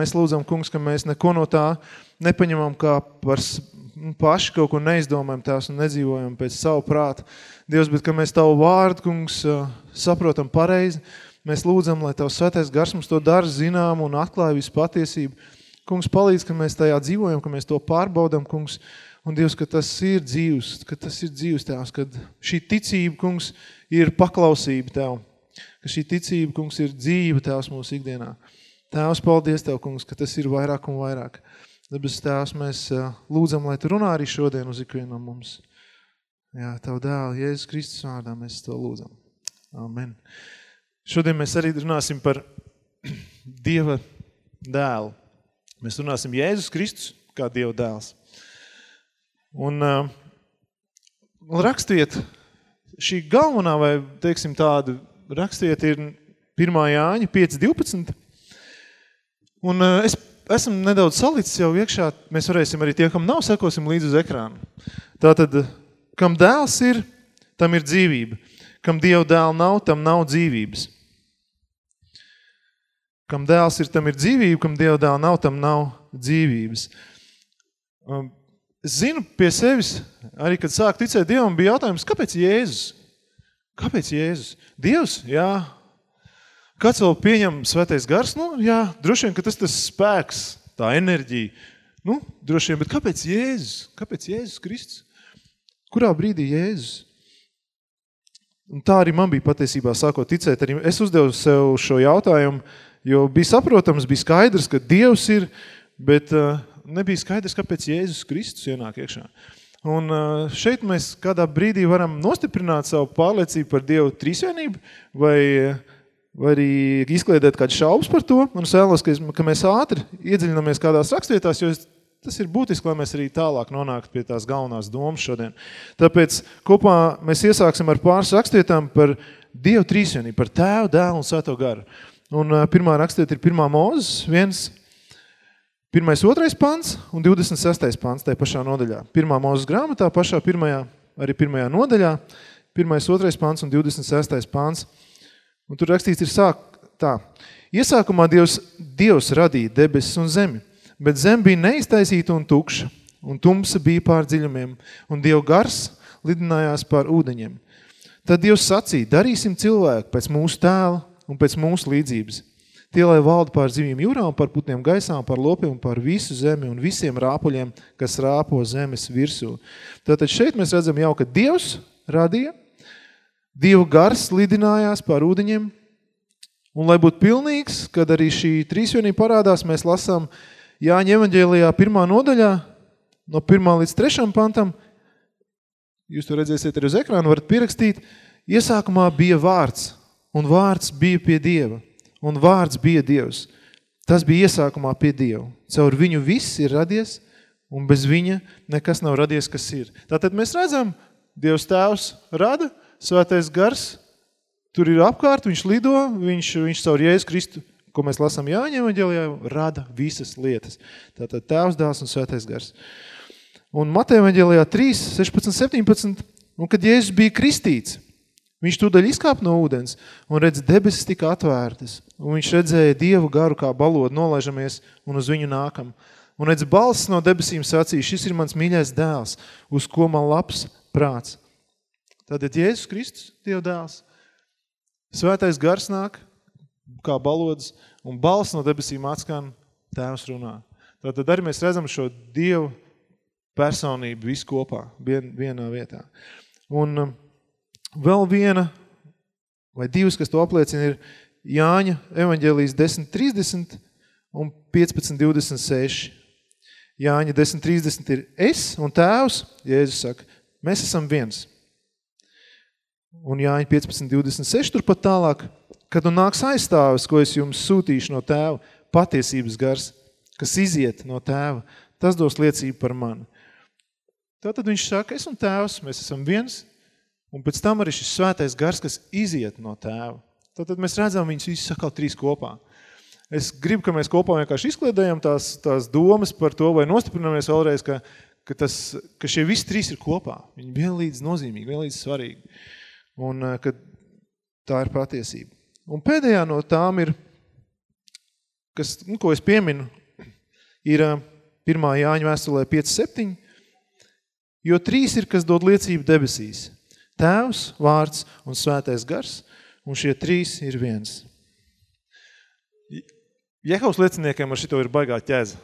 Mēs lūdzam, kungs, ka mēs neko no tā nepaņemam kā par paši kaut ko neizdomājam tās un nedzīvojam pēc savu prātu. Dievs, bet ka mēs tavu vārdu, kungs, saprotam pareizi, mēs lūdzam, lai tavs svētais gars mums to dara zinām un atklāja visu patiesību. Kungs, palīdz, ka mēs tajā dzīvojam, ka mēs to pārbaudam, kungs, un Dievs, ka tas ir dzīvs, ka tas ir dzīvs tēvs, kad šī ticība, kungs, ir paklausība tev, ka šī ticība, kungs, ir dzīve tēvs mūsu ikdienā. Tēvs, paldies Tev, kungs, ka tas ir vairāk un vairāk. Debes Tēvs, mēs lūdzam, lai Tu runā arī šodien uz ikvienam mums. Jā, Tavu dēlu, Jēzus Kristus vārdā mēs to lūdzam. Amen. Šodien mēs arī runāsim par Dieva dēlu. Mēs runāsim Jēzus Kristus kā Dieva dēls. Un uh, rakstiet, šī galvenā vai, teiksim, tāda rakstiet ir 1. Jāņa 5.12. Un uh, es esam nedaudz salicis jau iekšā, mēs varēsim arī tie, kam nav, sekosim līdz uz ekrānu. Tātad, kam dēls ir, tam ir dzīvība. Kam Dieva dēla nav, tam nav dzīvības. Kam dēls ir, tam ir dzīvība, kam Dieva dēla nav, tam nav dzīvības. Um, es zinu pie sevis, arī kad sāk ticēt Dievam, bija jautājums, kāpēc Jēzus? Kāpēc Jēzus? Dievs, jā, Kāds vēl pieņem svētais gars? Nu, jā, droši vien, ka tas tas spēks, tā enerģija. Nu, droši vien, bet kāpēc Jēzus? Kāpēc Jēzus Kristus? Kurā brīdī Jēzus? Un tā arī man bija patiesībā sākot ticēt. Arī es uzdevu sev šo jautājumu, jo bija saprotams, bija skaidrs, ka Dievs ir, bet uh, nebija skaidrs, kāpēc Jēzus Kristus ienāk iekšā. Un uh, šeit mēs kādā brīdī varam nostiprināt savu pārliecību par Dievu trīsvienību vai uh, vai arī izkliedēt kādu šaubas par to. Un es vēlos, ka, mēs ātri iedziļinamies kādās rakstvietās, jo tas ir būtiski, lai mēs arī tālāk nonāktu pie tās galvenās domas šodien. Tāpēc kopā mēs iesāksim ar pāris rakstvietām par Dievu trīsvienību, par tēvu, dēlu un svēto garu. Un pirmā rakstiet ir pirmā mūzes, viens, pirmais, otrais pants un 26. pants tajā pašā nodaļā. Pirmā mūzes grāmatā, pašā pirmajā, arī pirmajā nodaļā, pirmais, otrais pants un 26. pants. Un tur rakstīts ir sāk tā. Iesākumā Dievs, Dievs radīja debesis un zemi, bet zem bija neiztaisīta un tukša, un tumsa bija pār dziļumiem, un Dieva gars lidinājās pār ūdeņiem. Tad Dievs sacīja, darīsim cilvēku pēc mūsu tēla un pēc mūsu līdzības. Tie, lai valda pār zivīm jūrā un pār putniem gaisām, pār lopiem pār visu zemi un visiem rāpuļiem, kas rāpo zemes virsū. Tātad šeit mēs redzam jau, ka Dievs radīja, Dieva gars lidinājās pār ūdeņiem, un lai būtu pilnīgs, kad arī šī trīsvienība parādās, mēs lasām Jāņa evaņģēlijā pirmā nodaļā, no pirmā līdz trešam pantam, jūs to redzēsiet arī uz ekrānu, varat pierakstīt, iesākumā bija vārds, un vārds bija pie Dieva, un vārds bija Dievs. Tas bija iesākumā pie Dieva. Caur viņu viss ir radies, un bez viņa nekas nav radies, kas ir. Tātad mēs redzam, Dievs tēvs rada, svētais gars, tur ir apkārt, viņš lido, viņš, viņš caur Jēzus Kristu, ko mēs lasām Jāņa evaņģēlijā, rada visas lietas. Tātad tēvs, dāls un svētais gars. Un Mateja evaņģēlijā 3, 16, 17, un kad Jēzus bija kristīts, viņš tūdaļ izkāp no ūdens un redz debesis tika atvērtas. Un viņš redzēja Dievu garu kā balodu nolaižamies un uz viņu nākam. Un redz balss no debesīm sacīja, šis ir mans mīļais dēls, uz ko man labs prāts. Tātad Jēzus Kristus, Dieva dēls, svētais gars nāk, kā balodas, un balss no debesīm atskan, tēvs runā. Tātad arī mēs redzam šo Dievu personību visu kopā, vien, vienā vietā. Un um, vēl viena, vai divas, kas to apliecina, ir Jāņa evaņģēlijas 10.30 un 15.26. Jāņa 10.30 ir es un tēvs, Jēzus saka, mēs esam viens. Un Jāņa 15, 26, turpat tālāk, kad un nāks aizstāvis, ko es jums sūtīšu no tēva, patiesības gars, kas iziet no tēva, tas dos liecību par mani. Tātad viņš saka, es un tēvs, mēs esam viens, un pēc tam arī šis svētais gars, kas iziet no tēva. Tātad mēs redzam viņus visus sakal trīs kopā. Es gribu, ka mēs kopā vienkārši izkliedējam tās, tās domas par to, vai nostiprinamies vēlreiz, ka, ka, tas, ka šie visi trīs ir kopā. Viņi vienlīdz nozīmīgi, vienlīdz svarīgi un eh, ka tā ir patiesība. Un pēdējā no tām ir kas, nu, ko es pieminu, ir 1. Jāņa vēstulē 5.7, jo trīs ir, kas dod liecību debesīs. Tēvs, vārds un svētais gars, un šie trīs ir viens. Jehovas lieciniekiem ar šito ir baigā ķēza.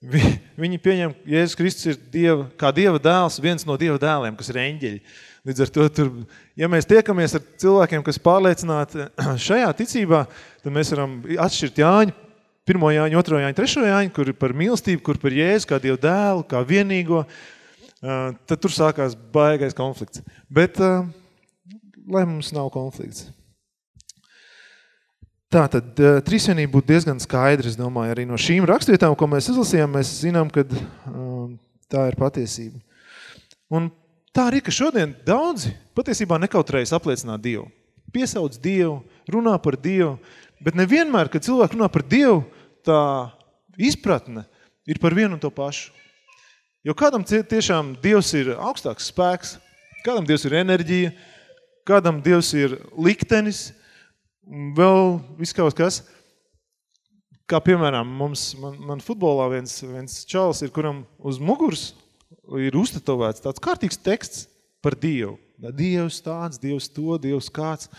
Vi, viņi pieņem, Jēzus Kristus ir dieva, kā Dieva dēls, viens no Dieva dēliem, kas ir eņģeļi. Līdz ar to, tur, ja mēs tiekamies ar cilvēkiem, kas pārliecināti šajā ticībā, tad mēs varam atšķirt Jāņu, pirmo Jāņu, otro Jāņu, trešo Jāņu, kur par mīlestību, kur par Jēzu, kā Dievu dēlu, kā vienīgo, tad tur sākās baigais konflikts. Bet, lai mums nav konflikts. Tā tad trīsvienība būtu diezgan skaidra, es domāju, arī no šīm rakstvietām, ko mēs izlasījām, mēs zinām, ka tā ir patiesība. Un tā arī, ka šodien daudzi patiesībā nekautrējas apliecināt Dievu. Piesauc Dievu, runā par Dievu, bet nevienmēr, kad cilvēki runā par Dievu, tā izpratne ir par vienu un to pašu. Jo kādam tiešām Dievs ir augstāks spēks, kādam Dievs ir enerģija, kādam Dievs ir liktenis, vēl viss kaut kas, kā piemēram, mums, man, man futbolā viens, viens čalis ir, kuram uz muguras ir uztetovēts tāds kārtīgs teksts par Dievu. Dievs tāds, Dievs to, Dievs kāds.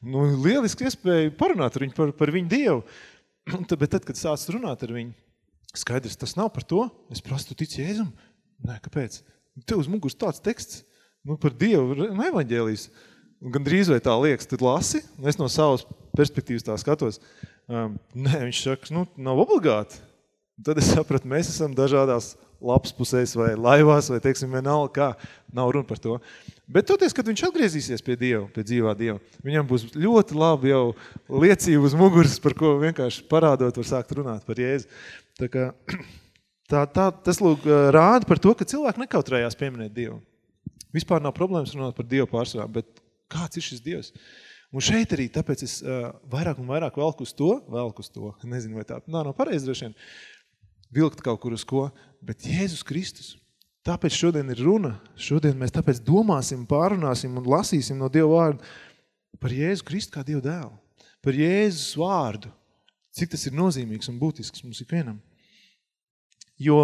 Nu, lieliski iespēja parunāt ar viņu par, par viņu Dievu. Bet tad, kad sāc runāt ar viņu, skaidrs, tas nav par to. Es prasu, tu tici Jēzum? Nē, kāpēc? Tev uz muguras tāds teksts nu, par Dievu, nu, evaņģēlijas. Gan drīz vai tā liekas, tad lasi, es no savas perspektīvas tā skatos. Um, nē, viņš saka, nu, nav obligāti. Tad es sapratu, mēs esam dažādās labs pusēs vai laivās, vai teiksim, vienalga kā, nav runa par to. Bet toties, kad viņš atgriezīsies pie Dieva, pie dzīvā Dieva, viņam būs ļoti labi jau liecība uz muguras, par ko vienkārši parādot var sākt runāt par Jēzu. Tā kā, tā, tā, tas lūk rāda par to, ka cilvēki nekautrējās pieminēt Dievu. Vispār nav problēmas runāt par Dievu pārsvarā, bet Kāds ir šis Dievs? Un šeit arī tāpēc es uh, vairāk un vairāk velku uz to, velku uz to, nezinu, vai tā nav no pareizi droši vien, vilkt kaut kur uz ko, bet Jēzus Kristus. Tāpēc šodien ir runa, šodien mēs tāpēc domāsim, pārunāsim un lasīsim no Dieva vārdu par Jēzu Kristu kā Dieva dēlu, par Jēzus vārdu, cik tas ir nozīmīgs un būtisks mums ikvienam. Jo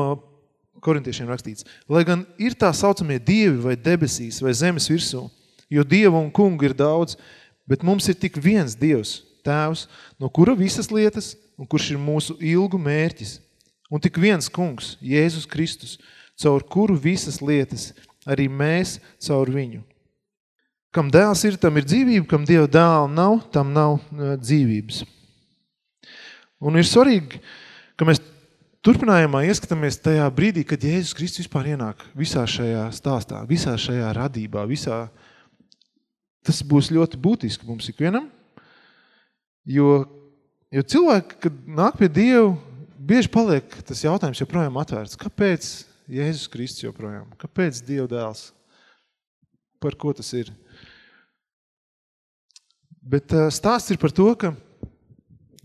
korintiešiem rakstīts, lai gan ir tā saucamie dievi vai debesīs vai zemes virsū, jo Dievu un kungu ir daudz, bet mums ir tik viens Dievs, Tēvs, no kura visas lietas un kurš ir mūsu ilgu mērķis. Un tik viens kungs, Jēzus Kristus, caur kuru visas lietas, arī mēs caur viņu. Kam dēls ir, tam ir dzīvība, kam Dieva dēla nav, tam nav uh, dzīvības. Un ir svarīgi, ka mēs turpinājumā ieskatāmies tajā brīdī, kad Jēzus Kristus vispār ienāk visā šajā stāstā, visā šajā radībā, visā Tas būs ļoti būtiski mums ikvienam, jo, jo cilvēki, kad nāk pie Dievu, bieži paliek tas jautājums joprojām atvērts. Kāpēc Jēzus Kristus joprojām? Kāpēc Dieva dēls? Par ko tas ir? Bet stāsts ir par to, ka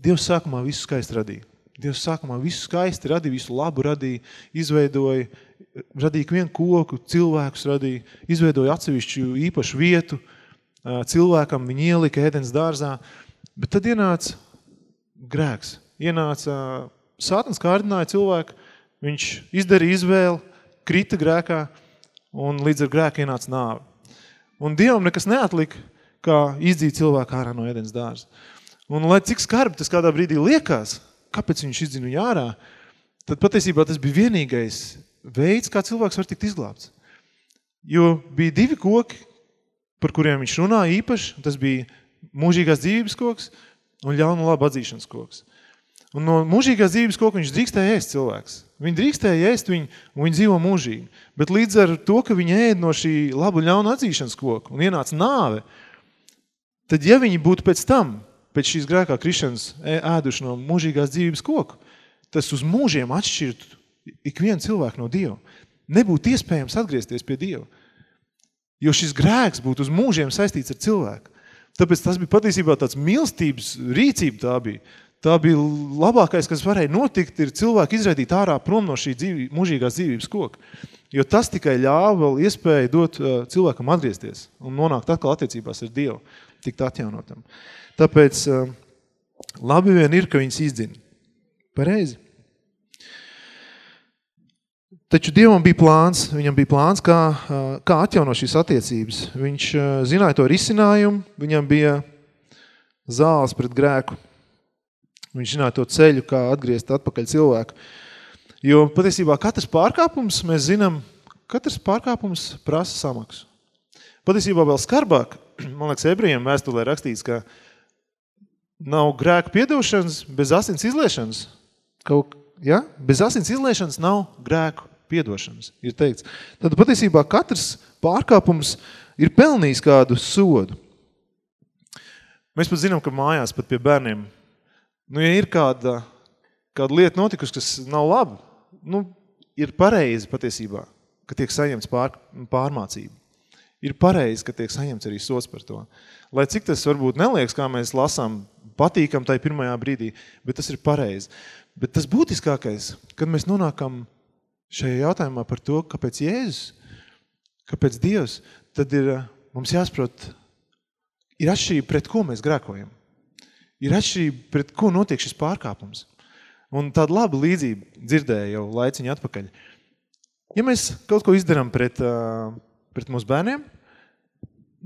Dievs sākumā visu skaisti radīja. Dievs sākumā visu skaisti radīja, visu labu radīja, izveidoja, radīja vienu koku, cilvēkus radīja, izveidoja atsevišķu īpašu vietu, uh, cilvēkam, viņi ielika ēdens dārzā, bet tad ienāca grēks. Ienāca sātans kārdināja cilvēku, viņš izdarīja izvēli, krita grēkā un līdz ar grēku ienāca nāve. Un Dievam nekas neatlika, kā izdzīt cilvēku ārā no ēdens dārza. Un lai cik skarbi tas kādā brīdī liekas, kāpēc viņš izdzina viņu ārā, tad patiesībā tas bija vienīgais veids, kā cilvēks var tikt izglābts. Jo bija divi koki, par kuriem viņš runā īpaši, tas bija mūžīgās dzīvības koks un ļaunu labu atzīšanas koks. Un no mūžīgās dzīvības koka viņš drīkstēja ēst cilvēks. Viņi drīkstēja ēst viņu, un viņi dzīvo mūžīgi. Bet līdz ar to, ka viņi ēd no šī labu ļaunu atzīšanas koka un ienāca nāve, tad ja viņi būtu pēc tam, pēc šīs grēkā krišanas ēduši no mūžīgās dzīvības koku, tas uz mūžiem atšķirtu ikvienu cilvēku no Dieva. Nebūtu iespējams atgriezties pie Dieva. Jo šis grēks būtu uz mūžiem saistīts ar cilvēku. Tāpēc tas bija patiesībā tāds mīlestības rīcība tā bija. Tā bija labākais, kas varēja notikt, ir cilvēku izraidīt ārā prom no šī dzīvi, mūžīgās dzīvības koka. Jo tas tikai ļāva vēl iespēju dot uh, cilvēkam atgriezties un nonākt atkal attiecībās ar Dievu, tikt atjaunotam. Tāpēc uh, labi vien ir, ka viņas izdzina. Pareizi. Taču Dievam bija plāns, viņam bija plāns, kā, kā atjauno šīs attiecības. Viņš zināja to risinājumu, viņam bija zāles pret grēku. Viņš zināja to ceļu, kā atgriezt atpakaļ cilvēku. Jo patiesībā katrs pārkāpums, mēs zinām, katrs pārkāpums prasa samaksu. Patiesībā vēl skarbāk, man liekas, ebrejiem vēstulē rakstīts, ka nav grēku piedošanas bez asins izliešanas. Kaut, ja? Bez asins izliešanas nav grēku piedošanas, ir teikts. Tad patiesībā katrs pārkāpums ir pelnījis kādu sodu. Mēs pat zinām, ka mājās pat pie bērniem, nu, ja ir kāda, kāda lieta notikusi, kas nav laba, nu, ir pareizi patiesībā, ka tiek saņemts pār, pārmācība. Ir pareizi, ka tiek saņemts arī sots par to. Lai cik tas varbūt neliekas, kā mēs lasām, patīkam tai pirmajā brīdī, bet tas ir pareizi. Bet tas būtiskākais, kad mēs nonākam šajā jautājumā par to, kāpēc Jēzus, kāpēc Dievs, tad ir mums jāsprot, ir atšķirība pret ko mēs grēkojam. Ir atšķirība pret ko notiek šis pārkāpums. Un tāda laba līdzība dzirdēja jau laiciņu atpakaļ. Ja mēs kaut ko izdaram pret, pret mūsu bērniem,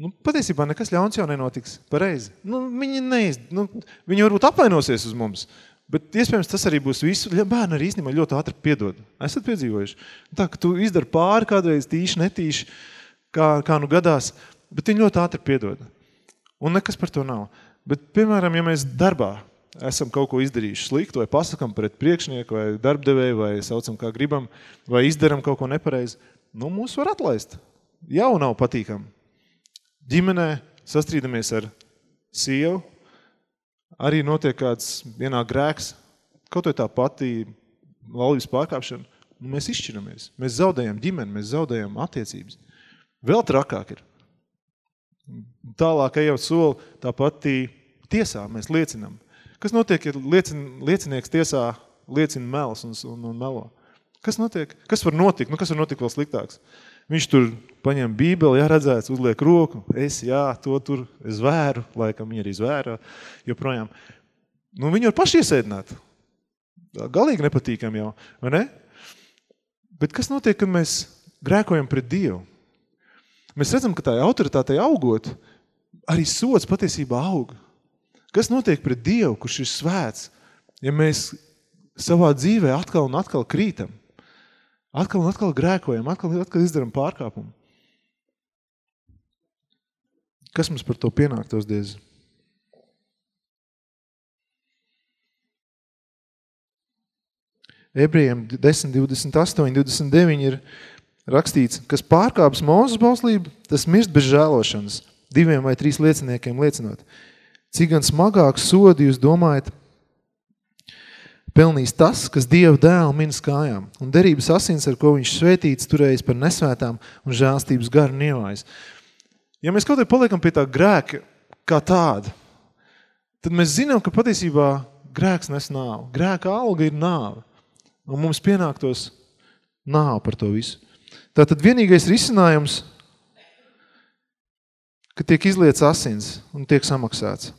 nu, patiesībā nekas ļauns jau nenotiks pareizi. Nu, viņi, neiz, nu, viņi varbūt apvainosies uz mums, Bet iespējams tas arī būs visu. Bērni arī īstenībā ļoti ātri piedod. Esat piedzīvojuši? Tā, ka tu izdari pāri kādreiz tīši, netīši, kā, kā nu gadās, bet viņi ļoti ātri piedod. Un nekas par to nav. Bet, piemēram, ja mēs darbā esam kaut ko izdarījuši sliktu, vai pasakam pret priekšnieku, vai darbdevēju, vai saucam kā gribam, vai izdaram kaut ko nepareizi, nu, mūs var atlaist. Jau nav patīkam. Ģimenē sastrīdamies ar sievu, arī notiek kāds vienā grēks, kaut vai tā pati laulības pārkāpšana, nu mēs izšķiramies. Mēs zaudējam ģimeni, mēs zaudējam attiecības. Vēl trakāk ir. Tālāk ejot soli, tā pati tiesā mēs liecinam. Kas notiek, ja liecin, liecinieks tiesā liecina mels un, un, un melo? Kas notiek? Kas var notikt? Nu, kas var notikt vēl sliktāks? Viņš tur paņem bībeli, jā, redzēts, uzliek roku, es, jā, to tur es vēru, laikam viņi arī zvēra, joprojām. Nu, viņi var paši iesēdināt. Galīgi nepatīkam jau, vai ne? Bet kas notiek, kad mēs grēkojam pret Dievu? Mēs redzam, ka tā autoritātei augot, arī sots patiesībā aug. Kas notiek pret Dievu, kurš ir svēts, ja mēs savā dzīvē atkal un atkal krītam? Atkal un atkal grēkojam, atkal un atkal izdaram pārkāpumu. Kas mums par to pienāktos, Dievs? Ebrejiem 10, 28, 29 ir rakstīts, kas pārkāps Mūzes bauslību, tas mirst bez žēlošanas, diviem vai trīs lieciniekiem liecinot. Cik gan smagāk sodi jūs domājat, pelnīs tas, kas Dieva dēlu minas kājām, un derības asins, ar ko viņš svētīts, turējis par nesvētām un žēlstības garu nievājas. Ja mēs kaut vai paliekam pie tā grēka kā tāda, tad mēs zinām, ka patiesībā grēks nes nāvu. Grēka alga ir nāve. Un mums pienāktos nāve par to visu. Tātad vienīgais risinājums, ka tiek izliets asins un tiek samaksāts.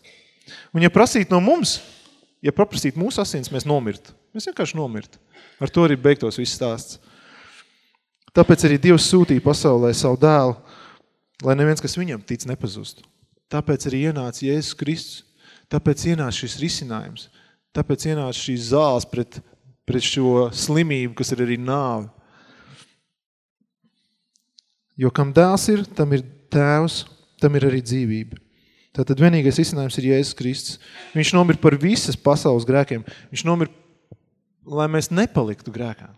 Un ja prasīt no mums, ja paprasīt mūsu asins, mēs nomirt. Mēs vienkārši nomirt. Ar to arī beigtos viss stāsts. Tāpēc arī Dievs sūtīja pasaulē savu dēlu, lai neviens, kas viņam tic, nepazustu. Tāpēc arī ienāca Jēzus Kristus. Tāpēc ienāca šis risinājums. Tāpēc ienāca šīs zāles pret, pret šo slimību, kas ir arī nāve. Jo kam dēls ir, tam ir tēvs, tam ir arī dzīvība. Tātad vienīgais izcinājums ir Jēzus Kristus. Viņš nomir par visas pasaules grēkiem. Viņš nomir, lai mēs nepaliktu grēkā.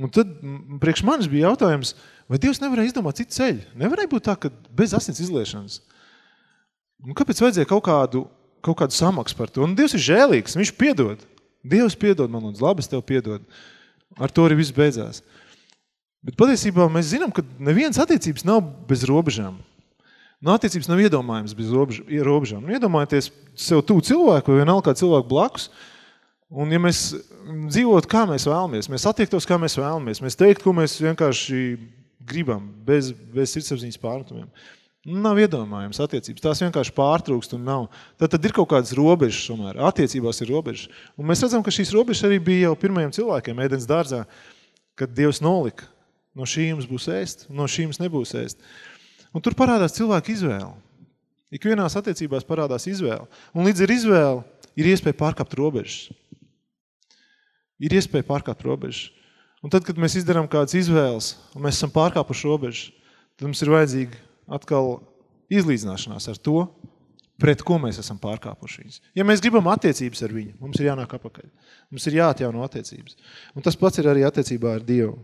Un tad priekš manis bija jautājums, vai Dievs nevarēja izdomāt citu ceļu? Nevarēja būt tā, ka bez asins izliešanas. Un kāpēc vajadzēja kaut kādu, kaut kādu samaksu par to? Un Dievs ir žēlīgs, viņš piedod. Dievs piedod man lūdzu, labi, es tev piedod. Ar to arī viss beidzās. Bet patiesībā mēs zinām, ka nevienas attiecības nav bez robežām. Nu, attiecības nav iedomājums bez robežām. Nu, iedomājieties sev tū cilvēku vai vienalga kā cilvēku blakus, un ja mēs dzīvot, kā mēs vēlamies, mēs attiektos, kā mēs vēlamies, mēs teikt, ko mēs vienkārši gribam, bez, bez sirdsapziņas pārmetumiem, Nav iedomājams attiecības. Tās vienkārši pārtrūkst un nav. Tad, tad ir kaut kādas robežas, tomēr. Attiecībās ir robežas. Un mēs redzam, ka šīs robežas arī bija jau pirmajiem cilvēkiem ēdens dārzā, kad Dievs nolika. No šī jums būs ēst, no šī jums nebūs ēst. Un tur parādās cilvēku izvēle. Ikvienās attiecībās parādās izvēle. Un līdz ar izvēli ir iespēja pārkāpt robežas. Ir iespēja pārkāpt robežas. Un tad, kad mēs izdarām kādas izvēles, un mēs esam pārkāpuši robežas, tad mums ir vajadzīga atkal izlīdzināšanās ar to, pret ko mēs esam pārkāpuši viņas. Ja mēs gribam attiecības ar viņu, mums ir jānāk apakaļ. Mums ir jāatjauno attiecības. Un tas pats ir arī attiecībā ar Dievu.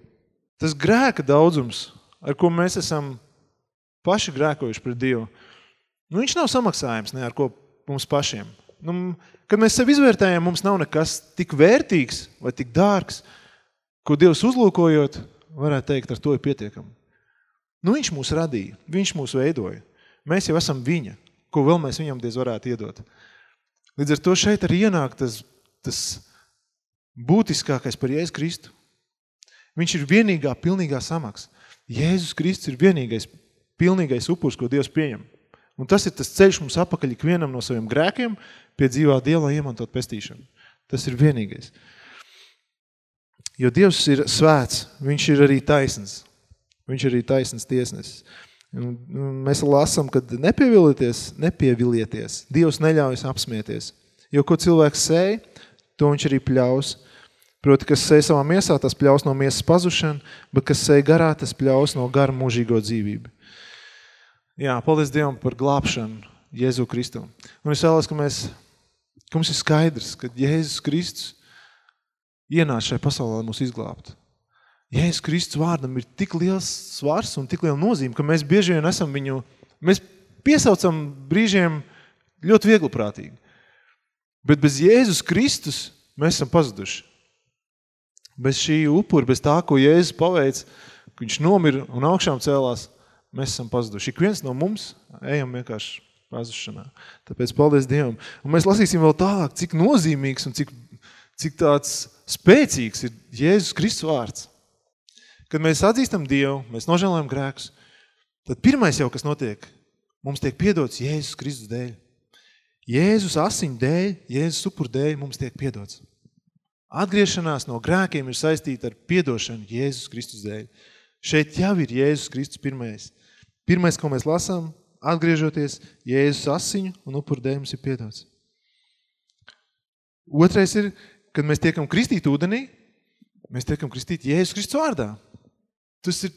Tas grēka daudzums, ar ko mēs esam paši grēkojuši pret Dievu, nu, viņš nav samaksājums ne ar ko mums pašiem. Nu, kad mēs sevi izvērtējam, mums nav nekas tik vērtīgs vai tik dārgs, ko Dievs uzlūkojot, varētu teikt, ar to ir pietiekami. Nu, viņš mūs radīja, viņš mūs veidoja. Mēs jau esam viņa, ko vēl mēs viņam diez varētu iedot. Līdz ar to šeit arī ienāk tas, tas būtiskākais par Jēzus Kristu. Viņš ir vienīgā pilnīgā samaks. Jēzus Kristus ir vienīgais pilnīgais upurs, ko Dievs pieņem. Un tas ir tas ceļš mums apakaļ ikvienam no saviem grēkiem pie dzīvā Dieva, lai iemantot pestīšanu. Tas ir vienīgais. Jo Dievs ir svēts, viņš ir arī taisns. Viņš ir arī taisns tiesnesis. Un mēs lasām, kad nepievilieties, nepievilieties. Dievs neļaujas apsmieties. Jo ko cilvēks sēja, to viņš arī pļaus. Proti, kas sēja savā miesā, tas pļaus no miesas pazušanu, bet kas sēja garā, tas pļaus no gara mūžīgo dzīvību. Jā, paldies Dievam par glābšanu Jēzu Kristu. Un es vēlos, ka, mēs, ka mums ir skaidrs, ka Jēzus Kristus ienāca šai pasaulē mūs izglābt. Jēzus Kristus vārdam ir tik liels svars un tik liela nozīme, ka mēs bieži vien esam viņu, mēs piesaucam brīžiem ļoti viegliprātīgi. Bet bez Jēzus Kristus mēs esam pazuduši. Bez šī upura, bez tā, ko Jēzus paveic, viņš nomira un augšām cēlās, mēs esam pazuduši. Ik viens no mums ejam vienkārši pazušanā. Tāpēc paldies Dievam. Un mēs lasīsim vēl tālāk, cik nozīmīgs un cik, cik tāds spēcīgs ir Jēzus Kristus vārds. Kad mēs atzīstam Dievu, mēs nožēlojam grēkus, tad pirmais jau, kas notiek, mums tiek piedots Jēzus Kristus dēļ. Jēzus asiņu dēļ, Jēzus upur dēļ mums tiek piedots. Atgriešanās no grēkiem ir saistīta ar piedošanu Jēzus Kristus dēļ. Šeit jau ir Jēzus Kristus pirmais. Pirmais, ko mēs lasām, atgriežoties, Jēzus asiņu un upur dēļ mums ir piedots. Otrais ir, kad mēs tiekam kristīt ūdenī, mēs tiekam kristīt Jēzus Kristus vārdā. Tas ir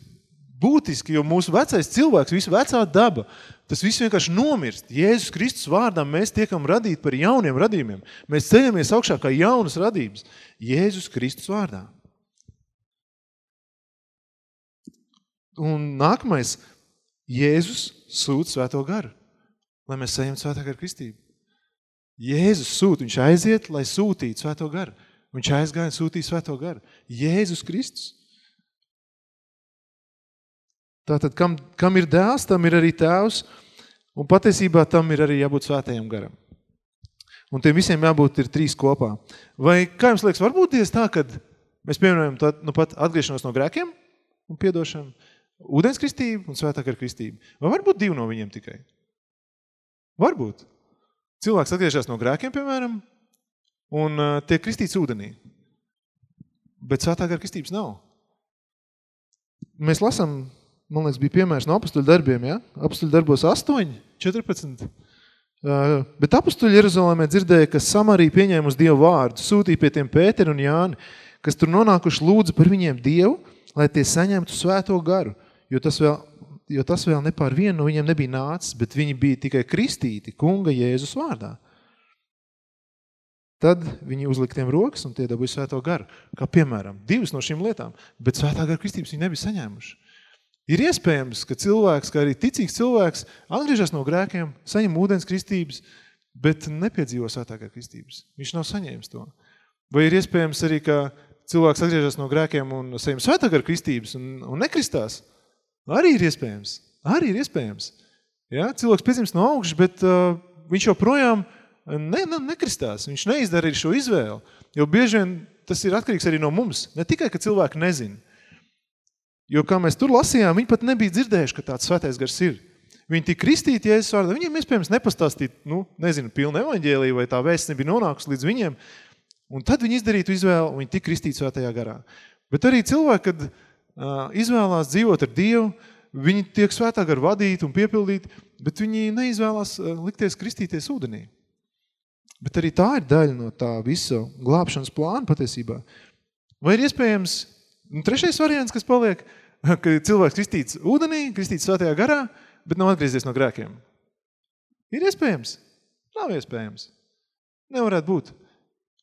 būtiski, jo mūsu vecais cilvēks, visu vecā daba, tas viss vienkārši nomirst. Jēzus Kristus vārdā mēs tiekam radīti par jauniem radījumiem. Mēs ceļamies augšā kā jaunas radības. Jēzus Kristus vārdā. Un nākamais, Jēzus sūt svēto garu, lai mēs saņemtu svētā gara kristību. Jēzus sūt, viņš aiziet, lai sūtītu svēto garu. Viņš aizgāja un sūtīja svēto garu. Jēzus Kristus. Tātad, kam, kam ir dēls, tam ir arī tēvs, un patiesībā tam ir arī jābūt svētajam garam. Un tiem visiem jābūt ir trīs kopā. Vai, kā jums liekas, varbūt Dievs tā, kad mēs pieminējam tā, nu pat atgriešanos no grēkiem un piedošanu, ūdens kristību un svētākar kristību. Vai varbūt divi no viņiem tikai? Varbūt. Cilvēks atgriežas no grēkiem, piemēram, un uh, tiek kristīts ūdenī. Bet svētākar kristības nav. Mēs lasām man liekas, bija piemērs no apustuļu darbiem, ja? Apustuļu darbos 8, 14. Uh, bet apustuļi Jeruzalemē dzirdēja, ka Samarija pieņēma uz Dievu vārdu, sūtīja pie tiem Pēteru un Jāni, kas tur nonākuši lūdzu par viņiem Dievu, lai tie saņemtu svēto garu, jo tas vēl, jo tas vēl ne pār vienu no viņiem nebija nācis, bet viņi bija tikai kristīti kunga Jēzus vārdā. Tad viņi uzliktiem rokas un tie dabūja svēto garu. Kā piemēram, divas no šīm lietām, bet svētā gara kristības viņi nebija saņēmuši. Ir iespējams, ka cilvēks, kā arī ticīgs cilvēks, atgriežas no grēkiem, saņem ūdens kristības, bet nepiedzīvo svētākā kristības. Viņš nav saņēmis to. Vai ir iespējams arī, ka cilvēks atgriežas no grēkiem un saņem svētākā kristības un, un nekristās? Arī ir iespējams. Arī ir iespējams. Ja? Cilvēks piedzimst no augšas, bet uh, viņš joprojām ne, ne, nekristās. Viņš neizdara šo izvēli. Jo bieži vien tas ir atkarīgs arī no mums. Ne tikai, ka cilvēki nezina. Jo, kā mēs tur lasījām, viņi pat nebija dzirdējuši, ka tāds svētais gars ir. Viņi tika kristīti Jēzus vārdā. Viņiem iespējams nepastāstīt, nu, nezinu, pilnu evaņģēliju vai tā vēsts nebija nonākusi līdz viņiem. Un tad viņi izdarītu izvēlu viņi tika kristīti svētajā garā. Bet arī cilvēki, kad uh, izvēlās dzīvot ar Dievu, viņi tiek svētā gar vadīt un piepildīt, bet viņi neizvēlās uh, likties kristīties ūdenī. Bet arī tā ir daļa no tā visa glābšanas plāna patiesībā. Vai ir iespējams, nu, trešais variants, kas paliek, ka cilvēks kristīts ūdenī, kristīts svētajā garā, bet nav atgriezies no grēkiem? Ir iespējams? Nav iespējams. Nevarētu būt.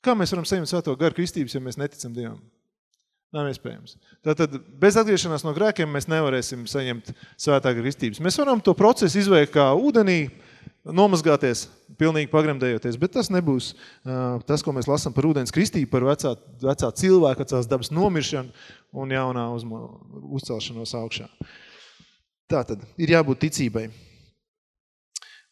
Kā mēs varam saņemt svēto garu kristības, ja mēs neticam Dievam? Nav iespējams. Tātad bez atgriešanās no grēkiem mēs nevarēsim saņemt svētā kristības. Mēs varam to procesu izveikt kā ūdenī, nomazgāties, pilnīgi pagremdējoties, bet tas nebūs tas, ko mēs lasām par ūdens kristību, par vecā, vecā cilvēka, vecās dabas nomiršanu un jaunā uzma, uzcelšanos augšā. Tātad ir jābūt ticībai.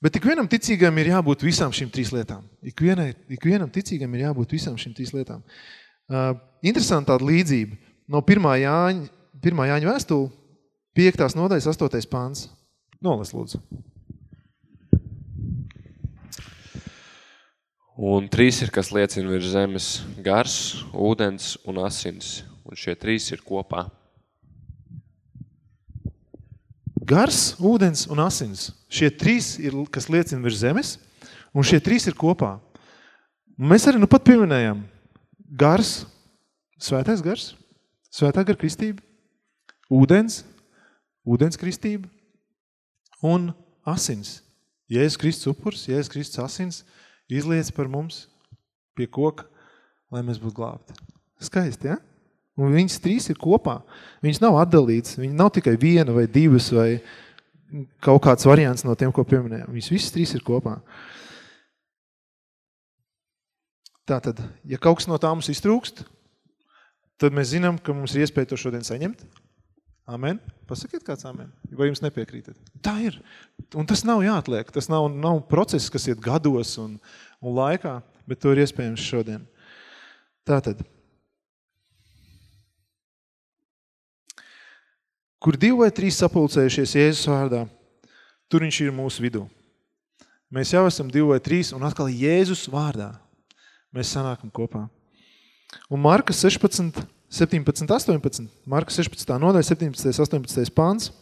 Bet ikvienam ticīgam ir jābūt visām šīm trīs lietām. Ikvienai, ikvienam ticīgam ir jābūt visām šīm trīs lietām. Uh, interesanti tāda līdzība. No 1. Jāņa, 1. Jāņa vēstule, 5. nodaļas, 8. pāns. Nolas, lūdzu. Un trīs ir, kas liecina virs zemes – gars, ūdens un asins. Un šie trīs ir kopā. Gars, ūdens un asins. Šie trīs ir, kas liecina virs zemes, un šie trīs ir kopā. Mēs arī nu pat pieminējam gars, svētais gars, svētā gar kristība, ūdens, ūdens kristība un asins. Jēzus Kristus upurs, Jēzus Kristus asins izliec par mums pie koka, lai mēs būtu glābti. Skaisti, ja? Un viņas trīs ir kopā. Viņas nav atdalīts. Viņi nav tikai viena vai divas vai kaut kāds variants no tiem, ko pieminējām. Viņas visas trīs ir kopā. Tātad, ja kaut kas no tā mums iztrūkst, tad mēs zinām, ka mums ir iespēja to šodien saņemt. Amen. Pasakiet kāds amen. Vai jums nepiekrītat? Tā ir. Un tas nav jāatliek. Tas nav, nav process, kas iet gados un, un laikā, bet to ir iespējams šodien. Tātad. Kur divi vai trīs sapulcējušies Jēzus vārdā, tur viņš ir mūsu vidū. Mēs jau esam divi vai trīs, un atkal Jēzus vārdā mēs sanākam kopā. Un Marka 16, 17, 18, Marka 16. nodaļa, 17, 18 pāns.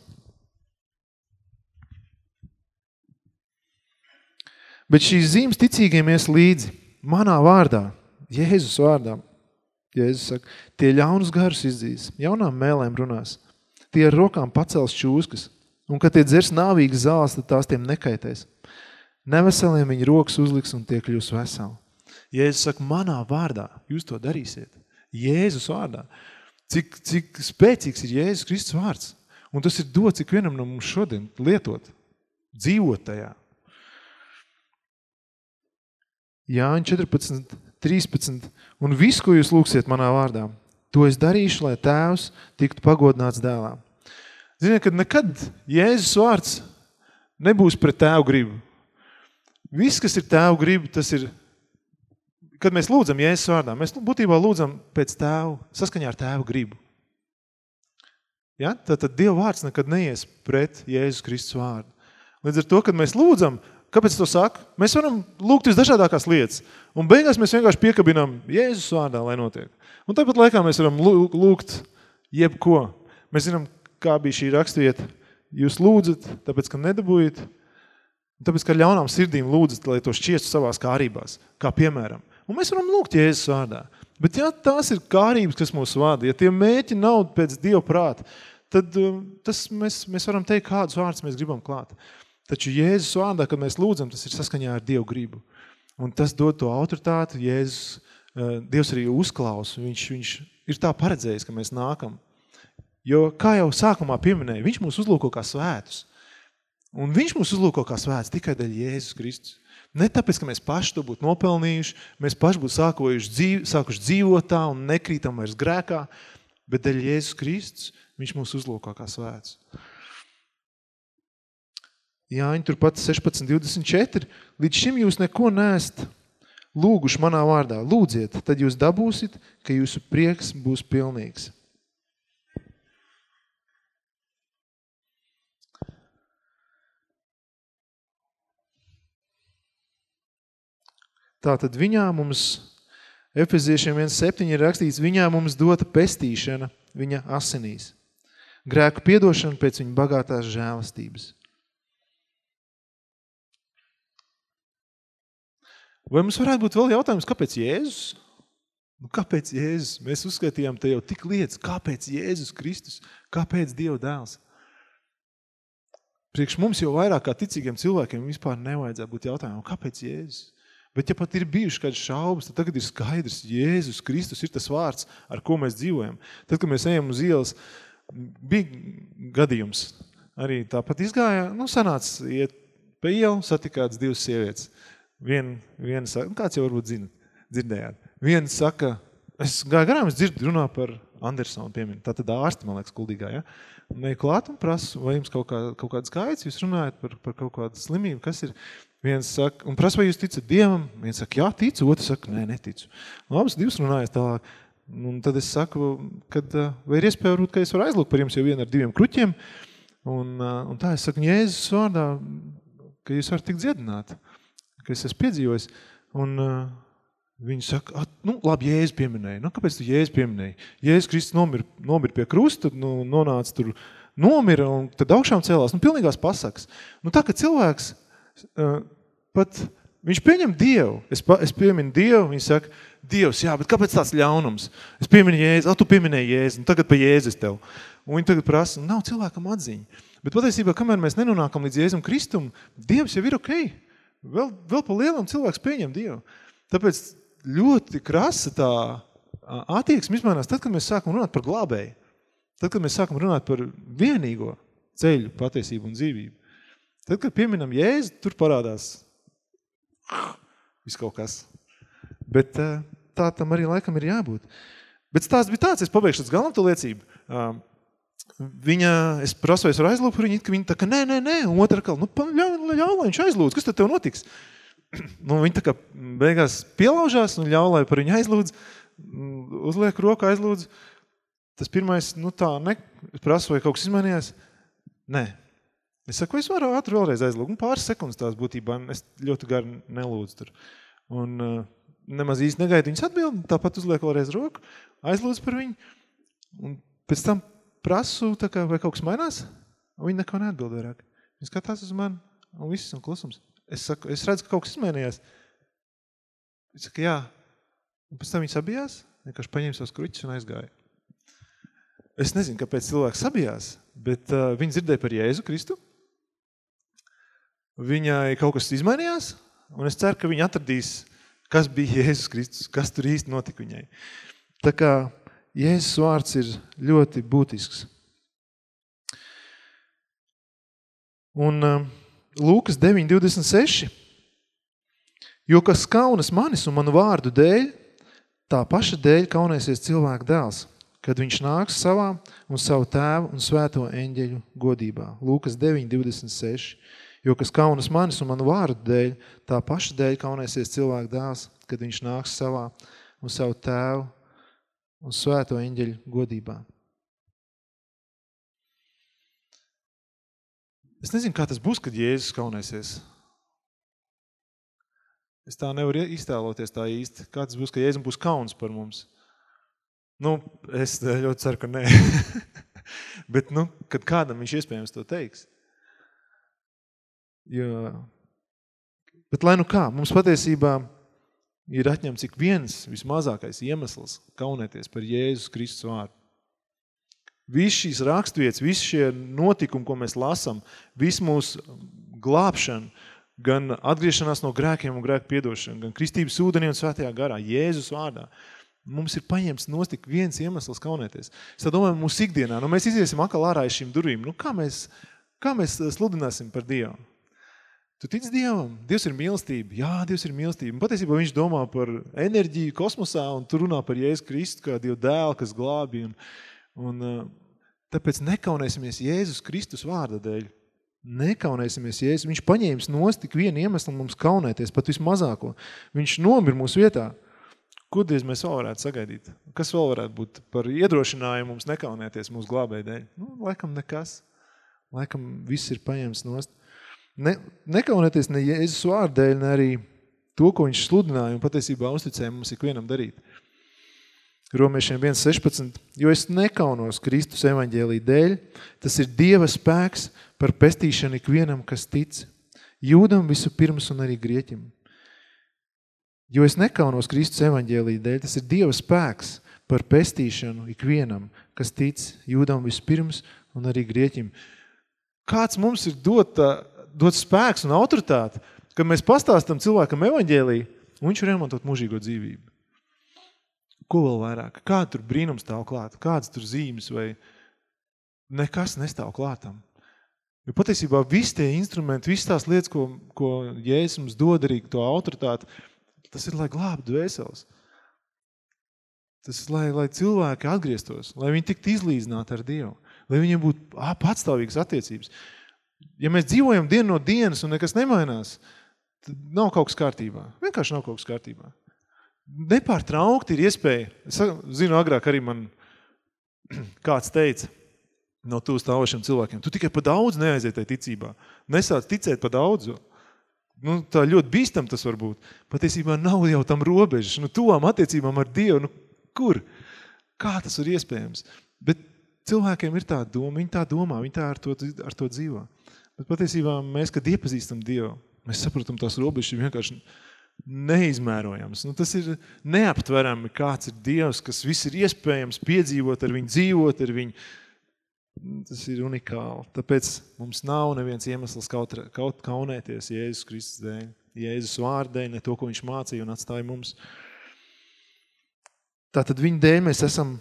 Bet šīs zīmes ticīgiem ies līdzi manā vārdā, Jēzus vārdā. Jēzus saka, tie ļaunus garus izdzīs, jaunām mēlēm runās, tie ar rokām pacels čūskas, un kad tie dzers nāvīgas zāles, tad tās tiem nekaitēs. Neveseliem viņi rokas uzliks un tie kļūs veseli. Jēzus saka, manā vārdā jūs to darīsiet. Jēzus vārdā. Cik, cik spēcīgs ir Jēzus Kristus vārds. Un tas ir dots ikvienam no mums šodien lietot, dzīvot tajā. Jāņa 14, 13. Un visu, ko jūs lūksiet manā vārdā, to es darīšu, lai tēvs tiktu pagodināts dēlā. Ziniet, ka nekad Jēzus vārds nebūs pret tēvu gribu. Viss, kas ir tēvu gribu, tas ir, kad mēs lūdzam Jēzus vārdā, mēs būtībā lūdzam pēc tēvu, saskaņā ar tēvu gribu. Ja? Tad, tad Dieva vārds nekad neies pret Jēzus Kristus vārdu. Līdz ar to, kad mēs lūdzam, kāpēc to saku? Mēs varam lūgt visdažādākās lietas. Un beigās mēs vienkārši piekabinām Jēzus vārdā, lai notiek. Un tāpat laikā mēs varam lūgt jebko. Mēs zinām, kā bija šī rakstvieta. Jūs lūdzat, tāpēc, ka nedabūjat, tāpēc, ka ļaunām sirdīm lūdzat, lai to šķiestu savās kārībās, kā piemēram. Un mēs varam lūgt Jēzus vārdā. Bet ja tās ir kārības, kas mūs vada, ja tie mēķi nav pēc Dieva prāta, tad um, tas mēs, mēs varam teikt, kādus vārdus mēs gribam klāt. Taču Jēzus vārdā, kad mēs lūdzam, tas ir saskaņā ar Dievu gribu. Un tas dod to autoritāti, Jēzus, uh, Dievs arī uzklaus, viņš, viņš ir tā paredzējis, ka mēs nākam Jo, kā jau sākumā pieminēja, viņš mūs uzlūko kā svētus. Un viņš mūs uzlūko kā svēts tikai dēļ Jēzus Kristus. Ne tāpēc, ka mēs paši to būtu nopelnījuši, mēs paši būtu sākojuši dzīv, sākuši dzīvot tā un nekrītam vairs grēkā, bet dēļ Jēzus Kristus viņš mūs uzlūko kā svēts. Jāņa turpat 16.24. Līdz šim jūs neko nēst lūguši manā vārdā. Lūdziet, tad jūs dabūsit, ka jūsu prieks būs pilnīgs. Tātad viņā mums, Efeziešiem 1.7 ir rakstīts, viņā mums dota pestīšana viņa asinīs. Grēku piedošana pēc viņa bagātās žēlastības. Vai mums varētu būt vēl jautājums, kāpēc Jēzus? Nu, kāpēc Jēzus? Mēs uzskatījām te jau tik lietas, kāpēc Jēzus Kristus? Kāpēc Dieva dēls? Priekš mums jau vairāk kā ticīgiem cilvēkiem vispār nevajadzētu būt jautājumam, kāpēc Jēzus? Bet ja pat ir bijuši kādas šaubas, tad tagad ir skaidrs, Jēzus Kristus ir tas vārds, ar ko mēs dzīvojam. Tad, kad mēs ejam uz ielas, bija gadījums. Arī tāpat izgāja, nu, sanāca iet pa ielu, satikāts divas sievietes. Viena, viena saka, nu, kāds jau varbūt zina, dzirdējāt. Viena saka, es gāju garām, es dzirdu runā par Andersonu pieminu. Tā tad ārsti, man liekas, kuldīgā, ja? Un eju klāt un prasu, vai jums kaut, kā, kaut kāds skaits, jūs runājat par, par kaut kādu slimību, kas ir. Viens saka, un prasa, vai jūs ticat Dievam? Viens saka, jā, ticu, otrs saka, nē, neticu. Un abas divas runājas tālāk. Un tad es saku, kad, vai ir iespēja varbūt, ka es varu aizlūgt par jums jau vienu ar diviem kruķiem. Un, un tā es saku, Jēzus vārdā, ka jūs varat tikt dziedināt ka es esmu piedzīvojis. Un uh, viņi saka, at, nu, labi, Jēzus pieminēja. Nu, kāpēc tu Jēzus pieminēji? Jēzus Kristus nomir, nomir pie krusta, nu, nonāca tur, nomira un tad augšām cēlās. Nu, pilnīgās pasakas. Nu, tā, ka cilvēks uh, pat, viņš pieņem Dievu. Es, pa, es pieminu Dievu, viņi saka, Dievs, jā, bet kāpēc tāds ļaunums? Es pieminu Jēzu, ah, tu pieminēji Jēzu, nu, tagad pa Jēzus tev. Un viņi tagad prasa, nav cilvēkam atziņa. Bet patiesībā, kamēr mēs nenonākam līdz Jēzum Kristum, Dievs jau ir okei. Okay. Vēl, vēl pa lielam cilvēks pieņem Dievu. Tāpēc ļoti krasa tā attieksme izmainās tad, kad mēs sākam runāt par glābēju. Tad, kad mēs sākam runāt par vienīgo ceļu, patiesību un dzīvību. Tad, kad pieminam Jēzu, tur parādās viss kaut kas. Bet tā tam arī laikam ir jābūt. Bet stāsts bija tāds, es pabeigšu līdz galam to liecību. Viņa, es prasu, es varu aizlūgt viņu, ka viņa tā kā, nē, nē, nē, un otra kā, nu, ļauj, ļauj, lai viņš aizlūdz, kas tad tev notiks? nu, viņa tā kā beigās pielaužās un ļauj, lai par viņu aizlūdz, uzliek roku aizlūdz. Tas pirmais, nu tā, ne, prasu, vai kaut kas izmainījās? Nē. Es saku, es varu ātri vēlreiz aizlūgt. Un pāris sekundes tās būtībā, es ļoti gari nelūdzu tur. Un uh, nemaz īsti negaidu viņas atbildi, tāpat uzliek vēlreiz roku, aizlūdz par viņu. Un pēc tam prasu, tā kā, vai kaut kas mainās, un viņi neko neatbild vairāk. Viņi skatās uz mani, un viss un klusums. Es saku, es redzu, ka kaut kas izmainījās. Viņi saka, jā. Un pēc tam viņi sabijās, vienkārši paņēma savus kruķus un aizgāja. Es nezinu, kāpēc cilvēks sabijās, bet uh, viņi dzirdēja par Jēzu Kristu. Viņai kaut kas izmainījās, un es ceru, ka viņi atradīs, kas bija Jēzus Kristus, kas tur īsti notika viņai. Tā kā Jēzus vārds ir ļoti būtisks. Un uh, Lūkas 9.26. Jo kas kaunas manis un manu vārdu dēļ, tā paša dēļ kaunēsies cilvēku dēls, kad viņš nāks savā un savu tēvu un svēto eņģeļu godībā. Lūkas 9.26. Jo kas kaunas manis un manu vārdu dēļ, tā paša dēļ kaunēsies cilvēku dēls, kad viņš nāks savā un savu tēvu un svēto eņģeļu godībā. Es nezinu, kā tas būs, kad Jēzus kaunēsies. Es tā nevaru iztēloties tā īsti. Kā tas būs, ka Jēzus būs kauns par mums? Nu, es ļoti ceru, ka nē. Bet, nu, kad kādam viņš iespējams to teiks. Jo, bet lai nu kā, mums patiesībā ir atņemts ik viens vismazākais iemesls kaunēties par Jēzus Kristus vārdu. Viss šīs rakstvietas, visi šie notikumi, ko mēs lasam, viss mūsu glābšana, gan atgriešanās no grēkiem un grēku piedošana, gan kristības ūdenī un svētajā garā, Jēzus vārdā, mums ir paņemts nost tik viens iemesls kaunēties. Es tā domāju, mūsu ikdienā, nu mēs iziesim akal ārā iz šīm durvīm, nu kā mēs, kā mēs sludināsim par Dievu? Tu tici Dievam? Dievs ir mīlestība. Jā, Dievs ir mīlestība. Un patiesībā viņš domā par enerģiju kosmosā un tu runā par Jēzus Kristu kā Dievu dēlu, kas glābi. Un, un tāpēc nekaunēsimies Jēzus Kristus vārda dēļ. Nekaunēsimies Jēzus. Viņš paņēmis nost tik vienu iemeslu mums kaunēties, pat vismazāko. Viņš nomir mūsu vietā. Ko diez mēs vēl varētu sagaidīt? Kas vēl varētu būt par iedrošinājumu mums nekaunēties mūsu glābēju dēļ? Nu, laikam nekas. Laikam viss ir paņēmis nost. Ne, nekaunieties ne Jēzus vārdēļ, ne arī to, ko viņš sludināja un patiesībā uzticēja mums ikvienam darīt. Romiešiem 1.16, jo es nekaunos Kristus evaņģēlī dēļ, tas ir Dieva spēks par pestīšanu ikvienam, kas tic, jūdam visu pirms un arī grieķim. Jo es nekaunos Kristus evaņģēlī dēļ, tas ir Dieva spēks par pestīšanu ikvienam, kas tic, jūdam vispirms un arī grieķim. Kāds mums ir dot, dot spēks un autoritāti, kad mēs pastāstam cilvēkam evaņģēlī, un viņš var remontot mūžīgo dzīvību. Ko vēl vairāk? Kāda tur brīnums stāv klāt? Kādas tur zīmes vai nekas nestāv klātam? Jo patiesībā visi tie instrumenti, visas tās lietas, ko, ko Jēzus mums dod arī to autoritāti, tas ir, lai glābtu dvēseles. Tas ir, lai, lai cilvēki atgrieztos, lai viņi tiktu izlīdzināti ar Dievu, lai viņiem būtu patstāvīgas attiecības. Ja mēs dzīvojam dienu no dienas un nekas nemainās, tad nav kaut kas kārtībā. Vienkārši nav kaut kas kārtībā nepārtraukti ir iespēja, es zinu, agrāk arī man kāds teica no tu stāvošiem cilvēkiem, tu tikai pa daudz neaiziet tai ticībā, nesāc ticēt pa daudz, nu, tā ļoti bīstam tas var būt. Patiesībā nav jau tam robežas, nu, tuvām attiecībām ar Dievu, nu, kur? Kā tas ir iespējams? Bet cilvēkiem ir tā doma, viņi tā domā, viņi tā ar to, ar to dzīvo. Bet patiesībā mēs, kad iepazīstam Dievu, mēs saprotam tās robežas vienkārši neizmērojams. Nu, tas ir neaptverami, kāds ir Dievs, kas viss ir iespējams piedzīvot ar viņu, dzīvot ar viņu. Tas ir unikāli. Tāpēc mums nav neviens iemesls kaut, kaut kaunēties Jēzus Kristus dēļ, Jēzus vārdēļ, ne to, ko viņš mācīja un atstāja mums. Tātad viņa dēļ mēs esam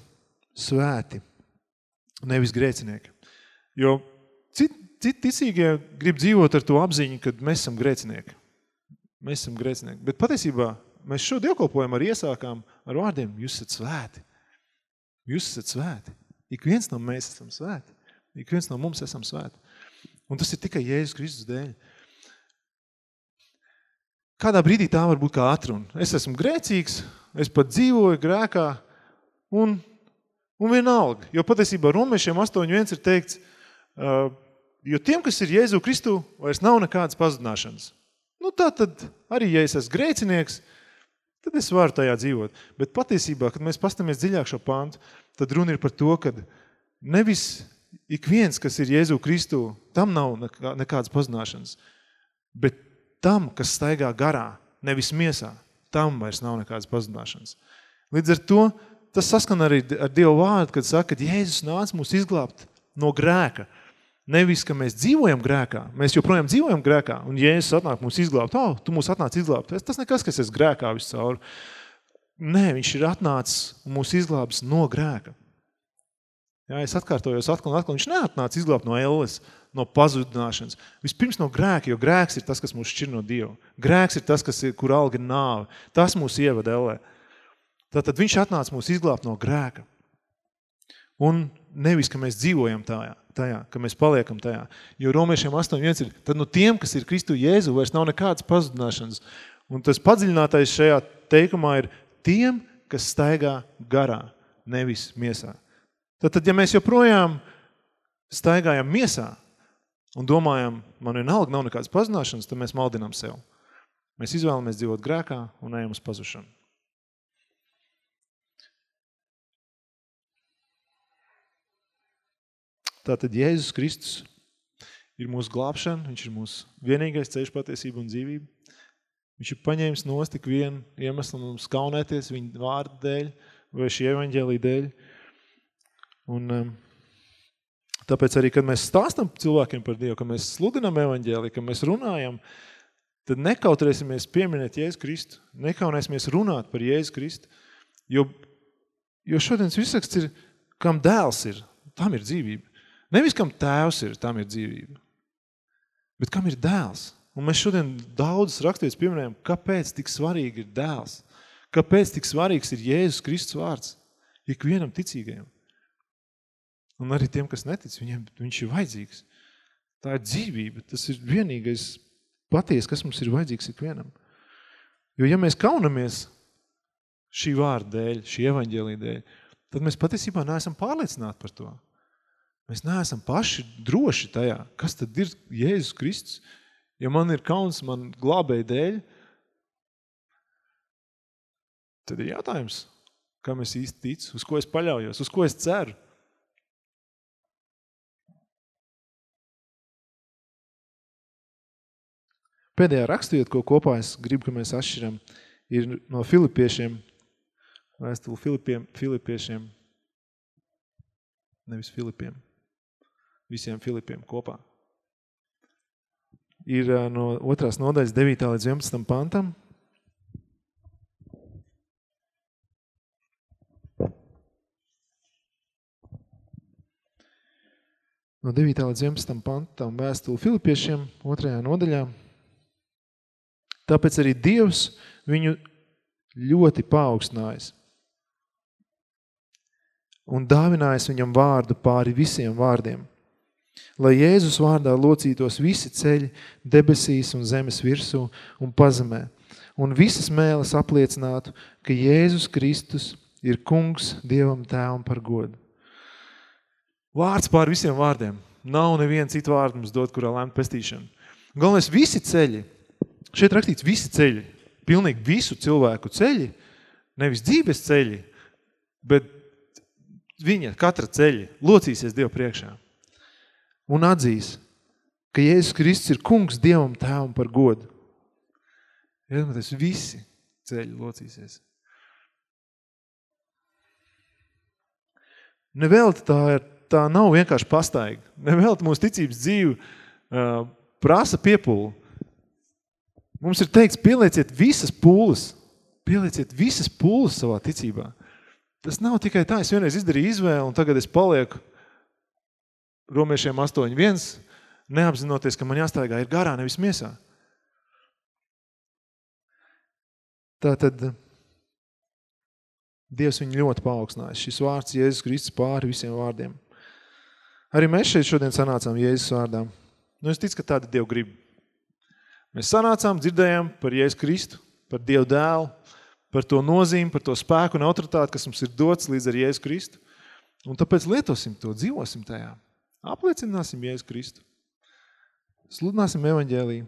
svēti, nevis grēcinieki. Jo citi cit ticīgie grib dzīvot ar to apziņu, kad mēs esam grēcinieki. Mēs esam grēcinieki. Bet patiesībā mēs šo dievkalpojumu arī iesākām ar vārdiem, jūs esat svēti. Jūs esat svēti. Ik viens no mēs esam svēti. Ik viens no mums esam svēti. Un tas ir tikai Jēzus Kristus dēļ. Kādā brīdī tā var būt kā atruna. Es esmu grēcīgs, es pat dzīvoju grēkā un, un vienalga. Jo patiesībā romiešiem 8.1 ir teikts, uh, jo tiem, kas ir Jēzu Kristu, vairs nav nekādas pazudināšanas. Nu tā tad arī, ja es esmu grēcinieks, tad es varu tajā dzīvot. Bet patiesībā, kad mēs pastamies dziļāk šo pantu, tad runa ir par to, ka nevis ik viens, kas ir Jēzu Kristu, tam nav nekādas pazināšanas. Bet tam, kas staigā garā, nevis miesā, tam vairs nav nekādas pazināšanas. Līdz ar to tas saskan arī ar Dievu vārdu, kad saka, ka Jēzus nāca mūs izglābt no grēka. Nevis, ka mēs dzīvojam grēkā, mēs joprojām dzīvojam grēkā, un Jēzus atnāk mūs izglābt, oh, tu mūs atnāc izglābt, tas nekas, kas es grēkā viscaur. Nē, viņš ir atnācis un mūs izglābis no grēka. Jā, es atkārtojos atkal un atkal, viņš neatnāca izglābt no elles, no pazudināšanas. Vispirms no grēka, jo grēks ir tas, kas mūs šķir no Dieva. Grēks ir tas, kas ir, kur alga nāve. Tas mūs ievada ellē. Tātad viņš atnāca mūs izglābt no grēka. Un nevis, ka mēs dzīvojam tajā, tajā, ka mēs paliekam tajā. Jo romiešiem 8.1 ir, tad no tiem, kas ir Kristu Jēzu, vairs nav nekādas pazudināšanas. Un tas padziļinātais šajā teikumā ir tiem, kas staigā garā, nevis miesā. Tad, tad ja mēs joprojām staigājam miesā un domājam, man vienalga nav nekādas pazudināšanas, tad mēs maldinām sev. Mēs izvēlamies dzīvot grēkā un ejam uz pazušanu. Tātad Jēzus Kristus ir mūsu glābšana, viņš ir mūsu vienīgais ceļš patiesība un dzīvība. Viņš ir paņēmis nost tik vienu iemeslu mums kaunēties viņa vārda dēļ vai šī evaņģēlī dēļ. Un um, tāpēc arī, kad mēs stāstam cilvēkiem par Dievu, ka mēs sludinam evaņģēlī, ka mēs runājam, tad nekautrēsimies pieminēt Jēzus Kristu, nekaunēsimies runāt par Jēzus Kristu, jo, jo šodienas visaksts ir, kam dēls ir, tam ir dzīvība. Nevis, kam tēvs ir, tam ir dzīvība, bet kam ir dēls. Un mēs šodien daudzas rakstītas pieminējam, kāpēc tik svarīgi ir dēls, kāpēc tik svarīgs ir Jēzus Kristus vārds ikvienam ticīgajam. Un arī tiem, kas netic, viņiem viņš ir vajadzīgs. Tā ir dzīvība, tas ir vienīgais paties, kas mums ir vajadzīgs ikvienam. Jo ja mēs kaunamies šī vārda dēļ, šī evaņģēlī dēļ, tad mēs patiesībā neesam pārliecināti par to. Mēs neesam paši droši tajā, kas tad ir Jēzus Kristus. Ja man ir kauns man glābēja dēļ, Tad ir jautājums, kam es īsti ticu, uz ko es paļaujos, uz ko es ceru. Pēdējā rakstījot, ko kopā es gribu, ka mēs atšķiram, ir no filipiešiem, vēstuli filipiešiem, nevis filipiem, visiem filipiem kopā. Ir no otrās nodaļas 9. līdz 11. pantam, no 9. līdz 11. pantam vēstuli Filipiešiem, otrajā nodaļā. Tāpēc arī Dievs viņu ļoti paaugstinājis un dāvinājis viņam vārdu pāri visiem vārdiem, lai Jēzus vārdā locītos visi ceļi debesīs un zemes virsū un pazemē, un visas mēles apliecinātu, ka Jēzus Kristus ir kungs Dievam tēvam par godu. Vārds pār visiem vārdiem. Nav neviena cita vārda mums dot, kurā lēmt pestīšanu. Galvenais, visi ceļi. Šeit rakstīts visi ceļi. Pilnīgi visu cilvēku ceļi. Nevis dzīves ceļi, bet viņa katra ceļa locīsies Dievu priekšā. Un atzīs, ka Jēzus Kristus ir kungs Dievam tēvam par godu. Iedomāties, visi ceļi locīsies. Nevelti tā ir tā nav vienkārši pastaiga. Nevelti mūsu ticības dzīve uh, prasa piepūli. Mums ir teikts, pielieciet visas pūles, pielieciet visas pūles savā ticībā. Tas nav tikai tā, es vienreiz izdarīju izvēli un tagad es palieku romiešiem 8.1, neapzinoties, ka man jāstaigā ir garā, nevis miesā. Tātad Dievs viņu ļoti paaugstinājis. Šis vārds Jēzus Kristus pāri visiem vārdiem. Arī mēs šeit šodien sanācām Jēzus vārdā. Nu, es ticu, ka tāda Dievu grib. Mēs sanācām, dzirdējām par Jēzus Kristu, par Dievu dēlu, par to nozīmi, par to spēku un autoritāti, kas mums ir dots līdz ar Jēzus Kristu. Un tāpēc lietosim to, dzīvosim tajā. Apliecināsim Jēzus Kristu. Sludināsim evaņģēliju.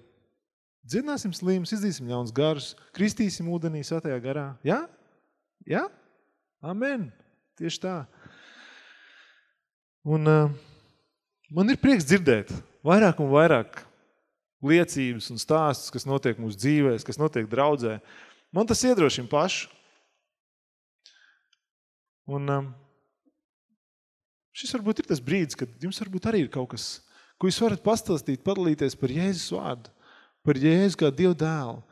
Dziedināsim slīmus, izdīsim ļauns garus, kristīsim ūdenī svētajā garā. Jā? Jā? Amen. Tieši tā. Un uh, Man ir prieks dzirdēt vairāk un vairāk liecības un stāstus, kas notiek mūsu dzīvēs, kas notiek draudzē. Man tas iedrošina pašu. Un um, šis varbūt ir tas brīdis, kad jums varbūt arī ir kaut kas, ko jūs varat pastāstīt, padalīties par Jēzus vārdu, par Jēzu kā Dievu dēlu.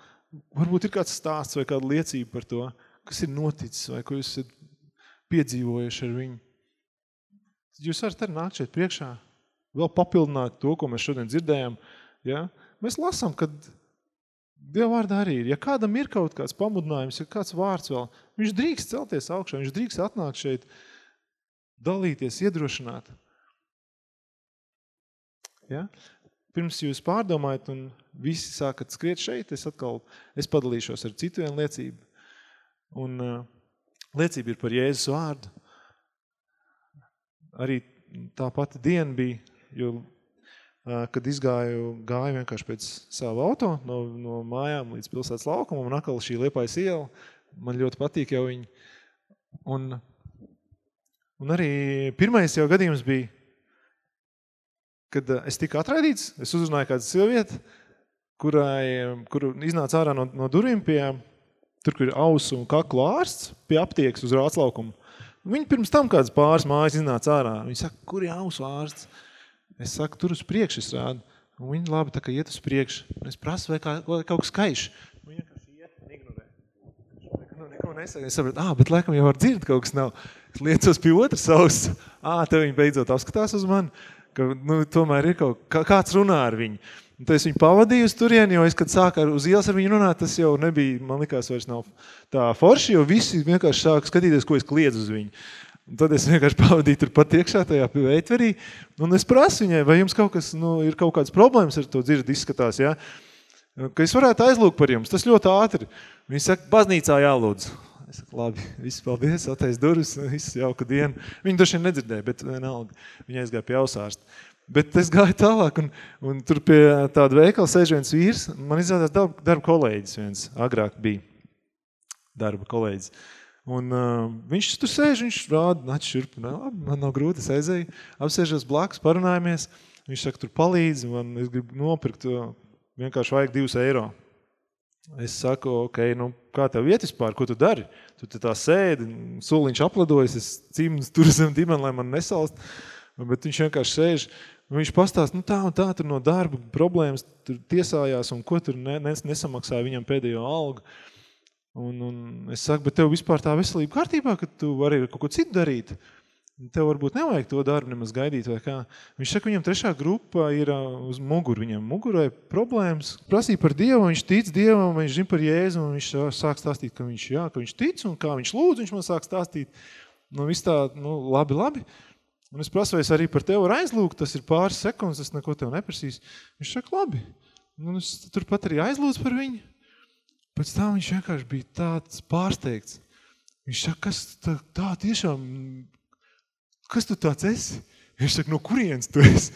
Varbūt ir kāds stāsts vai kāda liecība par to, kas ir noticis vai ko jūs esat piedzīvojuši ar viņu. Jūs varat arī nākt šeit priekšā vēl papildināt to, ko mēs šodien dzirdējām, ja? mēs lasām, ka Dieva vārdā arī ir. Ja kādam ir kaut kāds pamudinājums, ja kāds vārds vēl, viņš drīkst celties augšā, viņš drīkst atnākt šeit, dalīties, iedrošināt. Ja? Pirms jūs pārdomājat un visi sākat skriet šeit, es atkal es padalīšos ar citu vienu liecību. Un uh, liecība ir par Jēzus vārdu. Arī tā pati diena bija jo, kad izgāju, gāju vienkārši pēc savu auto no, no mājām līdz pilsētas laukumam un atkal šī Liepājas iela, man ļoti patīk jau viņi. Un, un arī pirmais jau gadījums bija, kad es tiku atraidīts, es uzrunāju kādu sievieti, kurai, kuru iznāca ārā no, no durvīm pie, tur, kur ir ausu un kaklu ārsts, pie aptiekas uz rāclaukumu. Viņi pirms tam kādas pāris mājas iznāca ārā. Viņi saka, kur ir ausu ārsts? Es saku, tur uz priekšu es rādu. Un viņi labi tā kā iet uz priekšu. Un es prasu, vai, kā, vai kaut kas skaiš. Viņi vienkārši iet un ignorē. Neko nesaka. Es sapratu, ā, bet laikam jau var dzird, kaut kas nav. Liecos pie otras auss. Ā, te viņi beidzot apskatās uz mani. Ka, nu, tomēr ir kaut kā, kāds runā ar viņu. Un es viņu pavadīju uz turieni, jo es, kad sāku ar, uz ielas ar viņu runāt, tas jau nebija, man likās, vairs nav tā forši, jo visi vienkārši sāka skatīties, ko es kliedzu uz viņu. Un tad es vienkārši pavadīju tur pat iekšā tajā veitverī, un es prasu viņai, vai jums kaut kas, nu, ir kaut kādas problēmas ar to dzirdi izskatās, ja? Ka es varētu aizlūgt par jums, tas ļoti ātri. Viņi saka, baznīcā jālūdz. Es saku, labi, viss paldies, attais durvis, viss jauka diena. Viņi droši vien nedzirdēja, bet vienalga, viņa aizgāja pie ausārsta. Bet es gāju tālāk, un, un tur pie tāda veikala sēž viens vīrs, man izrādās darba, darba kolēģis viens agrāk bija. darba kolēģis. Un uh, viņš tur sēž, viņš rāda, nāc šurp, ne, labi, man nav grūti, es aizēju, apsēžos blakus, parunājamies, viņš saka, tur palīdz, man es gribu nopirkt, vienkārši vajag divus eiro. Es saku, ok, nu, kā tev iet vispār, ko tu dari? Tu tā sēdi, suliņš apladojas, es cimdas tur zem dimeni, lai man nesalst, bet viņš vienkārši sēž, viņš pastāst, nu tā un tā, tur no darba problēmas, tur tiesājās un ko tur nes, nesamaksāja viņam pēdējo algu. Un, un es saku, bet tev vispār tā veselība kārtībā, ka tu vari kaut ko citu darīt. Tev varbūt nevajag to darbu nemaz gaidīt. Viņš saka, viņam trešā grupa ir uz muguru. Viņam mugurē problēmas. Prasīja par Dievu, viņš tic Dievam, viņš zina par Jēzu, un viņš sāk stāstīt, ka viņš, jā, ka viņš tic, un kā viņš lūdz, viņš man sāk stāstīt. Nu, viss tā, nu, labi, labi. Un es prasu, vai es arī par tevi varu aizlūgt, tas ir pāris sekundes, es neko tev neprasīšu. Viņš saka, labi. Un es turpat arī aizlūdzu par viņu. Pēc tam viņš vienkārši bija tāds pārsteigts. Viņš saka, kas tā, tā tiešām, kas tu tāds esi? Viņš saka, no kurienes tu esi?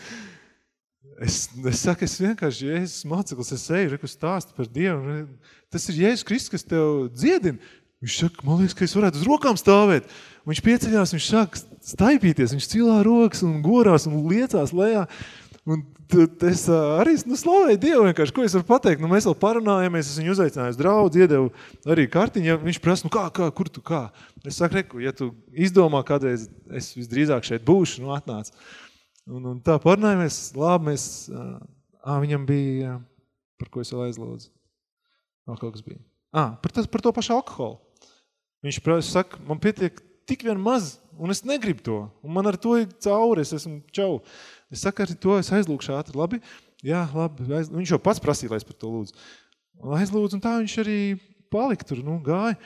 Es, es saku, es vienkārši Jēzus māceklis, es eju, reku stāstu par Dievu. Tas ir Jēzus Kristus, kas tev dziedina. Viņš saka, man liekas, ka es varētu uz rokām stāvēt. Viņš pieceļās, viņš sāk staipīties, viņš cilā rokas un gorās un liecās lejā. Un es arī nu, slavēju Dievu vienkārši, ko es varu pateikt. Nu, mēs vēl parunājamies, es viņu uzaicināju uz draudz, iedevu arī kartiņu. Viņš prasa, nu kā, kā, kur tu kā? Es saku, reku, ja tu izdomā kādreiz, es visdrīzāk šeit būšu, nu atnāc. Un, un tā parunājamies, labi, mēs, ā, viņam bija, par ko es vēl aizlūdzu. Vēl kaut kas bija. Ā, par, tas, par to pašu alkoholu. Viņš prasa, saka, man pietiek tik vien maz, un es negribu to. Un man ar to ir cauri, es esmu čau. Es saku, ar to es aizlūkšu ātri, labi? Jā, labi. Aiz... Viņš jau pats prasīja, lai es par to lūdzu. Un aizlūdzu, un tā viņš arī palika tur, nu, gāja.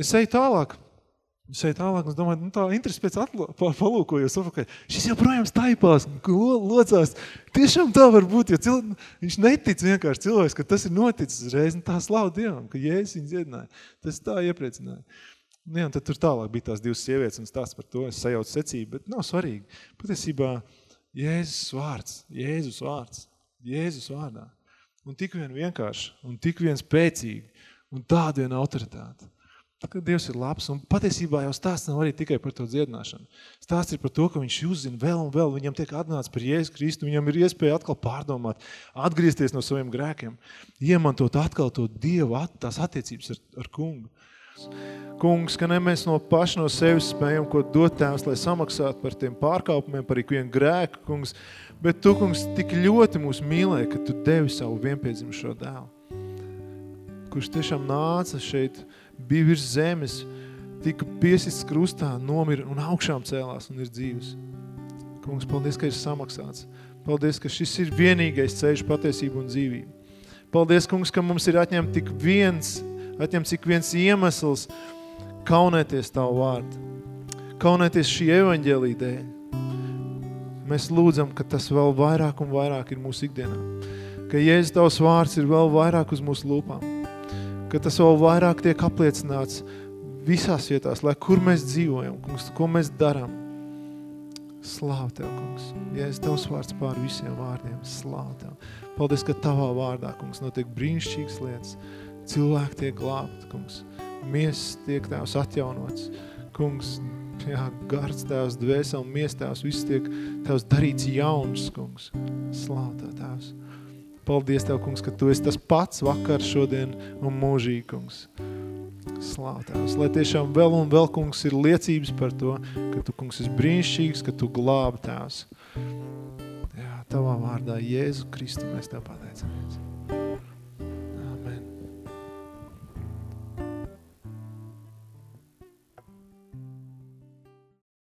Es eju tālāk. Es eju tālāk, un es domāju, nu tā interesi pēc atlo, palūkojos, ka šis joprojām staipās, locās. Tiešām tā var būt, jo cil... viņš netic vienkārši cilvēks, ka tas ir noticis reiz, un tā slavu Dievam, ka Jēzus viņu dziedināja. Tas tā iepriecināja. Nu, jā, tad tur tālāk bija tās divas sievietes un stāsts par to, es sajaucu secību, bet nav svarīgi. Patiesībā Jēzus vārds, Jēzus vārds, Jēzus vārdā. Un tik vien vienkārši, un tik vien spēcīgi, un tāda viena autoritāte. Tā kā Dievs ir labs, un patiesībā jau stāsts nav arī tikai par to dziedināšanu. Stāsts ir par to, ka viņš uzzina vēl un vēl, viņam tiek atnāts par Jēzus Kristu, viņam ir iespēja atkal pārdomāt, atgriezties no saviem grēkiem, iemantot atkal to Dievu, tās attiecības ar, ar kungu. Kungs, ka ne mēs no paši no sevis spējam ko dot tēvs, lai samaksātu par tiem pārkāpumiem, par ikvienu grēku, kungs, bet tu, kungs, tik ļoti mūs mīlēja, ka tu devi savu vienpiedzimušo dēlu, kurš tiešām nāca šeit, bija virs zemes, tika piesists krustā, nomira un augšām cēlās un ir dzīves. Kungs, paldies, ka ir samaksāts. Paldies, ka šis ir vienīgais ceļš patiesību un dzīvību. Paldies, kungs, ka mums ir atņemt tik viens atņemts ik viens iemesls kaunēties Tavu vārdu, kaunēties šī evaņģēlī dēļ. Mēs lūdzam, ka tas vēl vairāk un vairāk ir mūsu ikdienā, ka Jēzus Tavs vārds ir vēl vairāk uz mūsu lūpām, ka tas vēl vairāk tiek apliecināts visās vietās, lai kur mēs dzīvojam, kungs, ko mēs darām. Slāv Tev, kungs. Jēzus Tavs vārds pār visiem vārdiem. Slāv Tev. Paldies, ka Tavā vārdā, kungs, notiek brīnišķīgas lietas. Cilvēki tiek glābti, kungs. Miesas tiek tēvs atjaunots. Kungs, jā, gards tēvs, dvēseli, mies tēvs, viss tiek tēvs darīts jauns, kungs. Slāvtā tēvs. Paldies Tev, kungs, ka Tu esi tas pats vakar, šodien un mūžīgi, kungs. Slāvtās, lai tiešām vēl un vēl, kungs, ir liecības par to, ka Tu, kungs, esi brīnišķīgs, ka Tu glābi tēvs. Jā, Tavā vārdā, Jēzu Kristu, mēs Tev pateicamies.